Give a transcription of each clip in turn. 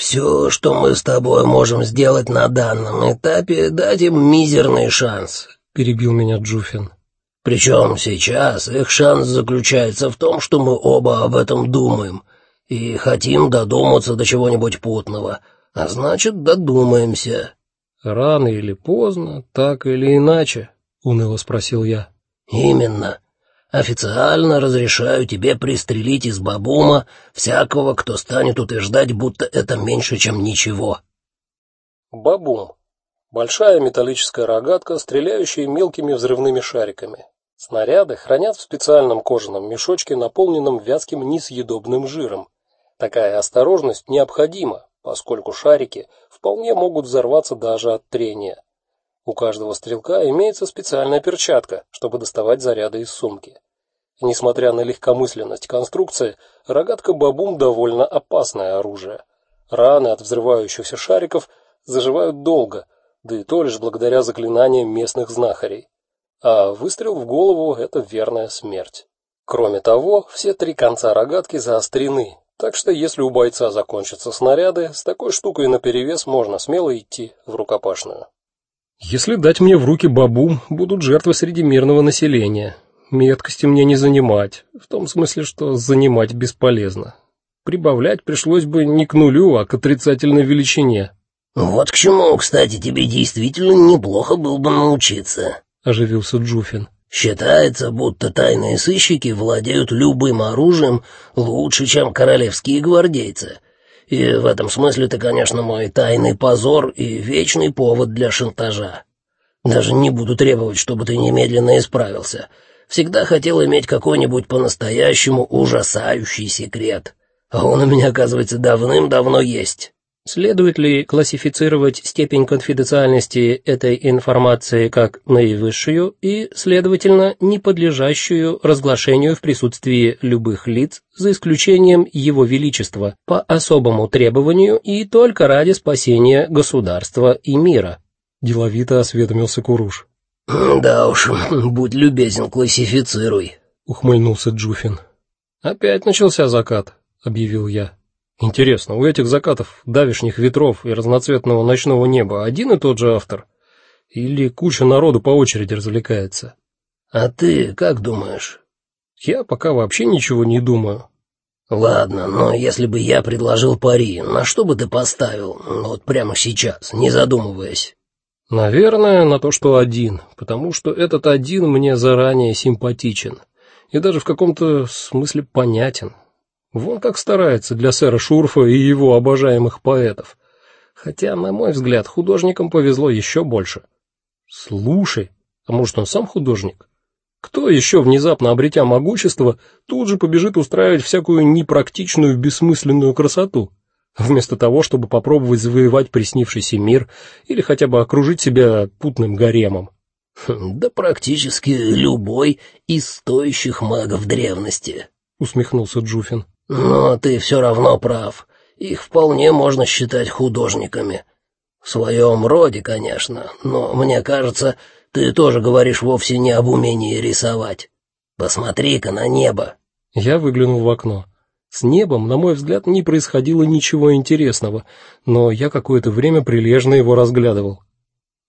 Все, что мы с тобой можем сделать на данном этапе, дать им мизерный шанс, перебил меня Джуфин. Причем сейчас их шанс заключается в том, что мы оба об этом думаем и хотим додуматься до чего-нибудь путного, а значит, додумаемся. Рано или поздно, так или иначе, уныло спросил я. Именно. Официально разрешаю тебе пристрелить из бабума всякого, кто станет утверждать, будто это меньше, чем ничего. Бабум большая металлическая рогатка, стреляющая мелкими взрывными шариками. Снаряды хранят в специальном кожаном мешочке, наполненном вязким несъедобным жиром. Такая осторожность необходима, поскольку шарики вполне могут взорваться даже от трения. У каждого стрелка имеется специальная перчатка, чтобы доставать заряды из сумки. Несмотря на легкомысленность конструкции, рогатка бабум довольно опасное оружие. Раны от взрывающихся шариков заживают долго, да и то лишь благодаря заклинаниям местных знахарей. А выстрел в голову это верная смерть. Кроме того, все три конца рогатки заострены, так что если у бойца закончатся снаряды, с такой штукой наперевес можно смело идти в рукопашную. Если дать мне в руки бабу, будут жертвы среди мирного населения. Меткости мне не занимать, в том смысле, что занимать бесполезно. Прибавлять пришлось бы не к нулю, а к отрицательной величине. Вот к чему, кстати, тебе действительно неплохо было бы научиться, оживился Джуфин. Считается, будто тайные сыщики владеют любым оружием лучше, чем королевские гвардейцы. И в этом смысле ты, конечно, мой тайный позор и вечный повод для шантажа. Даже не буду требовать, чтобы ты немедленно исправился. Всегда хотел иметь какой-нибудь по-настоящему ужасающий секрет. А он у меня, оказывается, давным-давно есть. Следует ли классифицировать степень конфиденциальности этой информации как наивысшую и, следовательно, не подлежащую разглашению в присутствии любых лиц, за исключением его величества, по особому требованию и только ради спасения государства и мира? Деловито осведомился Куруш. Да уж, будь любезен, классифицируй, ухмыльнулся Джуфин. Опять начался закат, объявил я. Интересно, у этих закатов давишних ветров и разноцветного ночного неба один и тот же автор или куча народу по очереди развлекается? А ты как думаешь? Я пока вообще ничего не думаю. Ладно, но если бы я предложил пари, на что бы ты поставил? Вот прямо сейчас, не задумываясь. Наверное, на то, что один, потому что этот один мне заранее симпатичен и даже в каком-то смысле понятен. Вон как старается для сэра Шурфа и его обожаемых поэтов. Хотя, на мой взгляд, художникам повезло еще больше. Слушай, а может, он сам художник? Кто еще внезапно обретя могущество, тут же побежит устраивать всякую непрактичную, бессмысленную красоту, вместо того, чтобы попробовать завоевать приснившийся мир или хотя бы окружить себя путным гаремом? Хм, да практически любой из стоящих магов древности, усмехнулся Джуфин. Но ты все равно прав. Их вполне можно считать художниками. В своем роде, конечно, но мне кажется, ты тоже говоришь вовсе не об умении рисовать. Посмотри-ка на небо. Я выглянул в окно. С небом, на мой взгляд, не происходило ничего интересного, но я какое-то время прилежно его разглядывал.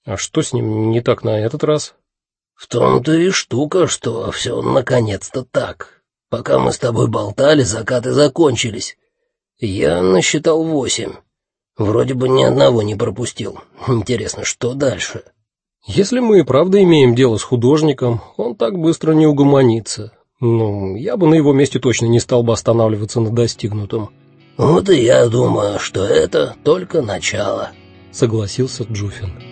А что с ним не так на этот раз? В том-то и штука, что все наконец-то так. Пока мы с тобой болтали, закаты закончились. Я насчитал восемь. Вроде бы ни одного не пропустил. Интересно, что дальше? Если мы и правда имеем дело с художником, он так быстро не угомонится. Ну, я бы на его месте точно не стал бы останавливаться на достигнутом. Вот и я думаю, что это только начало, согласился Джуфин.